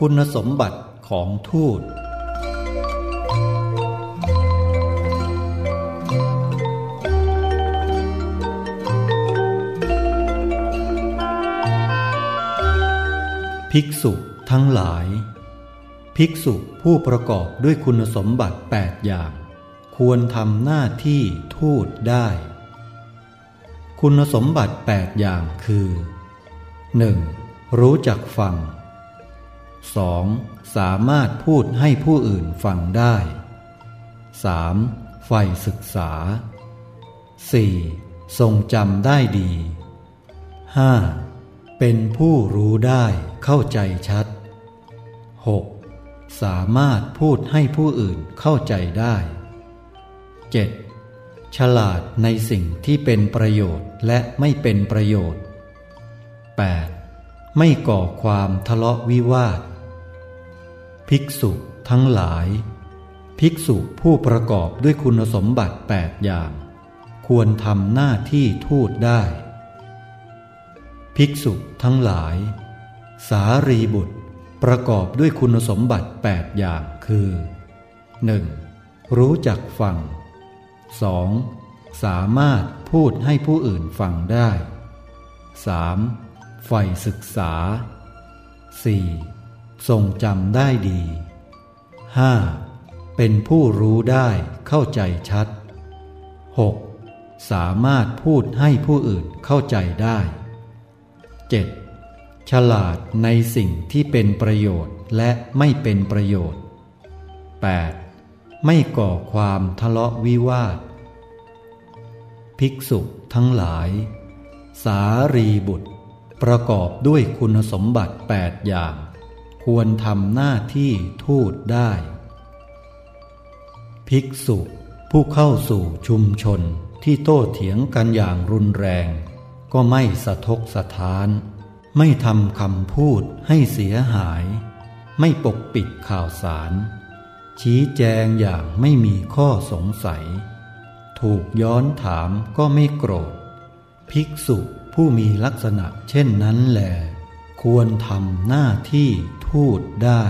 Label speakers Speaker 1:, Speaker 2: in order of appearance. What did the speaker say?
Speaker 1: คุณสมบัติของทูต ภิกษุทั้งหลาย ภิกษุผู้ประกอบด้วยคุณสมบัติ 8 อย่าง ควรทำหน้าที่ทูตได้ คุณสมบัติ 8 อย่างคือ 1. รู้จักฟัง 2. สามารถพูดให้ผู้อื่นฟังได้ 3. ใฝ่ศึกษา 4. ทรงจำได้ดี 5. เป็นผู้รู้ได้เข้าใจชัด 6. สามารถพูดให้ผู้อื่นเข้าใจได้ 7. ฉลาดในสิ่งที่เป็นประโยชน์และไม่เป็นประโยชน์ 8. ไม่ก่อความทะเลาะวิวาท ภิกษุทั้งหลาย ภิกษุผู้ประกอบด้วยคุณสมบัติ 8 อย่าง ควรทำหน้าที่ทูตได้ ภิกษุทั้งหลาย สารีบุตรประกอบด้วยคุณสมบัติ 8 อย่างคือ 1. รู้จักฟัง 2. สามารถพูดให้ผู้อื่นฟังได้ 3. ใฝ่ศึกษา 4. ทรงจำได้ดี 5. เป็นผู้รู้ได้เข้าใจชัด 6. สามารถพูดให้ผู้อื่นเข้าใจได้ 7. ฉลาดในสิ่งที่เป็นประโยชน์และไม่เป็นประโยชน์ 8. ไม่ก่อความทะเลาะวิวาท ภิกษุทั้งหลาย สารีบุตร ประกอบด้วยคุณสมบัติ 8 อย่าง ควรทำหน้าที่ทูตได้ ภิกษุผู้เข้าสู่ชุมชนที่โต้เถียงกันอย่างรุนแรง ก็ไม่สะทกสะท้าน ไม่ทำคำพูดให้เสียหาย ไม่ปกปิดข่าวสาร ชี้แจงอย่างไม่มีข้อสงสัย ถูกย้อนถามก็ไม่โกรธ ภิกษุผู้มีลักษณะเช่นนั้นแหละ ควรทำหน้าที่ทูตได้